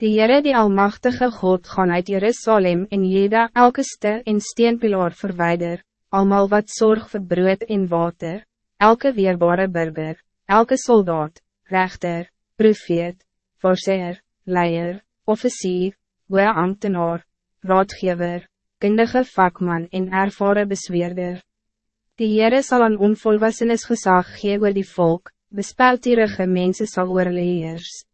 Die Heere die Almachtige God gaan uit Jerusalem en Jeda elke ster en steenpilaar verwijder, almal wat zorg vir brood en water, elke weerbare burger, elke soldaat, rechter, profeet, voorzeer, leier, officier, goeie ambtenaar, raadgever, kundige vakman en ervaren besweerder. Die Heere sal aan onvolwassenes gezag gee oor die volk, bespeltierige mense sal oor hulle heers.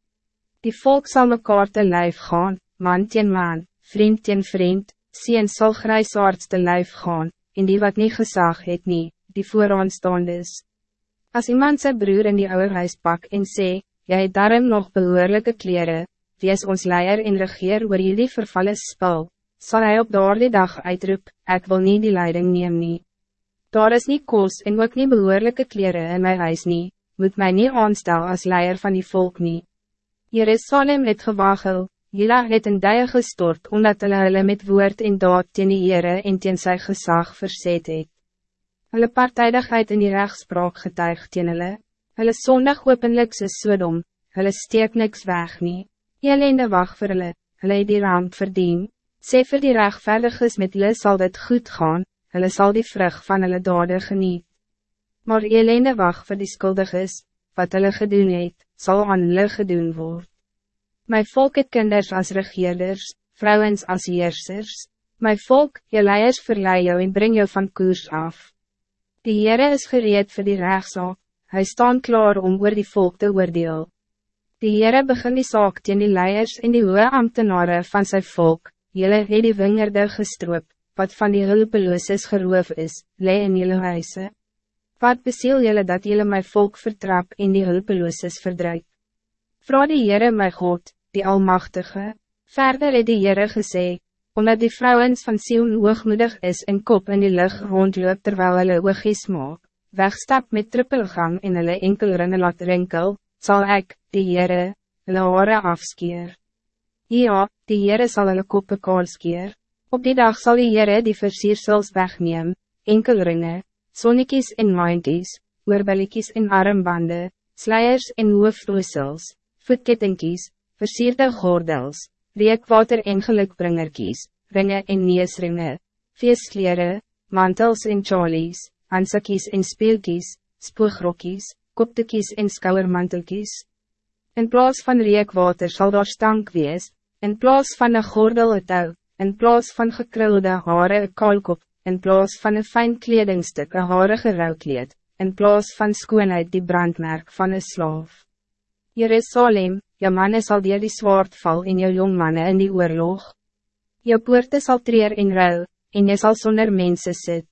Die volk zal mekaar te lijf gaan, man teen man, vriend teen vriend, sien sal grijsaards te lijf gaan, en die wat niet gezag het nie, die vooraanstaande is. As iemand zijn broer in die oude huis pak en sê, jy het daarom nog behoorlijke kleren, wees ons leier en regeer oor jullie vervallen spul, zal hij op daardie dag uitroep, ik wil niet die leiding neem nie. Daar is niet koos en ook niet behoorlijke kleren in mijn huis nie, moet mij niet aanstel als leier van die volk niet. Jerusalem het gewagel, Jila het in duie gestort, omdat hulle hulle met woord en daad teen die Heere en teen sy gezag verzet het. Hulle partijdigheid in die rechtspraak getuig teen hulle, hulle sondig openlik soos Sodom, hulle steek niks weg nie. Elende wacht vir hulle, hulle het die ramp verdien, sê vir die rechtvaardiges met hulle sal dit goed gaan, hulle sal die vrug van hulle dade geniet. Maar elende wacht vir die skuldiges, wat hulle gedoen het, zal aan hulle gedoen word. My volk het kinders als regeerders, vrouwens als heersers, my volk, je leiers verlei jou en bring jou van koers af. Die Heere is gereed voor die rechtszaak, hij staan klaar om oor die volk te oordeel. Die Heere begin die saak teen die leiers en die hoge ambtenaren van zijn volk, jylle het die wingerde gestroop, wat van die hulpelooses geroof is, lei in jylle huise. Wat besiel jullie dat jullie mijn volk vertrap en die hulpelooses verdruk? Vra die Heere my God, die Almachtige. Verder het die Heere gesê, omdat die vrouwens van Sion hoogmoedig is en kop in die lucht rondloop terwijl hulle oogies maak, wegstap met trippelgang en hulle enkelrinne laat rinkel, zal ik, die Heere, hulle hare afskeer. Ja, die Heere sal hulle koppe kaal skeer. Op die dag zal die Heere die versiersels wegneem, enkelringe, sonnekies en maandies, oorbelletjies en armbande, sluiers en hoofdroesels, voetkettinkies, versierde gordels, reekwater en gelukbringerkies, ringe en neesringe, feestkleren, mantels en chalies, handsakies en speelkies, spoegrokkies, koptekies en skouwermantelkies. In plaats van reekwater zal daar stank wees, in plaats van een gordel het touw, in plaats van gekrulde hare een kaalkop, in plaats van een fijn kledingstuk een harige rouwkleed, in plaats van skoonheid die brandmerk van een slaaf. Jerusalem, jou manne sal dier die zwaard val in jou jongmanne in die oorlog. Jou poorte sal treer en ruil, en jy sal sonder mense sit.